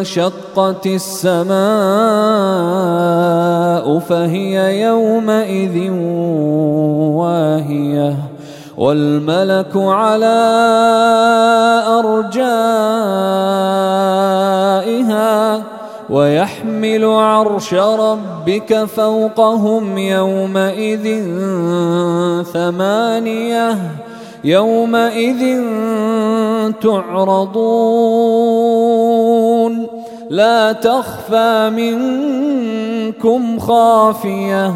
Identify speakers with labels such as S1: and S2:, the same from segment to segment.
S1: وانشقت السماء فهي يومئذ واهية والملك على أرجائها ويحمل عرش ربك فوقهم يومئذ ثمانية يومئذ تعرضون لا تخفى منكم خافية.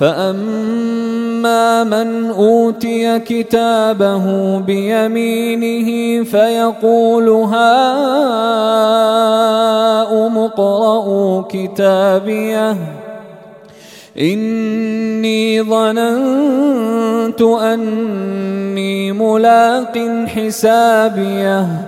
S1: فأما من أوتي كتابه بيمينه فيقول هاؤم اقرءوا كتابيه إني ظننت أني ملاق حسابيه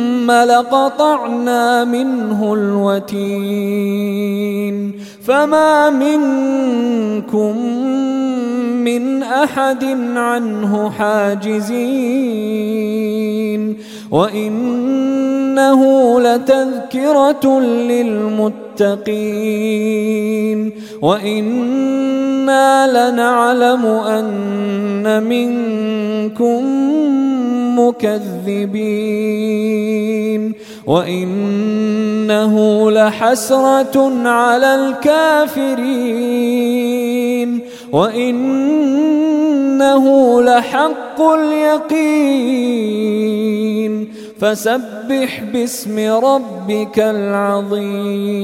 S1: لقطعنا منه الوتين. فما منكم من أحد عنه حاجزين. وإنه لتذكرة للمتقين. وإنا لنعلم أن منكم مكذبين وإنه لحسرة على الكافرين. وإنه لحق اليقين. فسبح باسم ربك العظيم.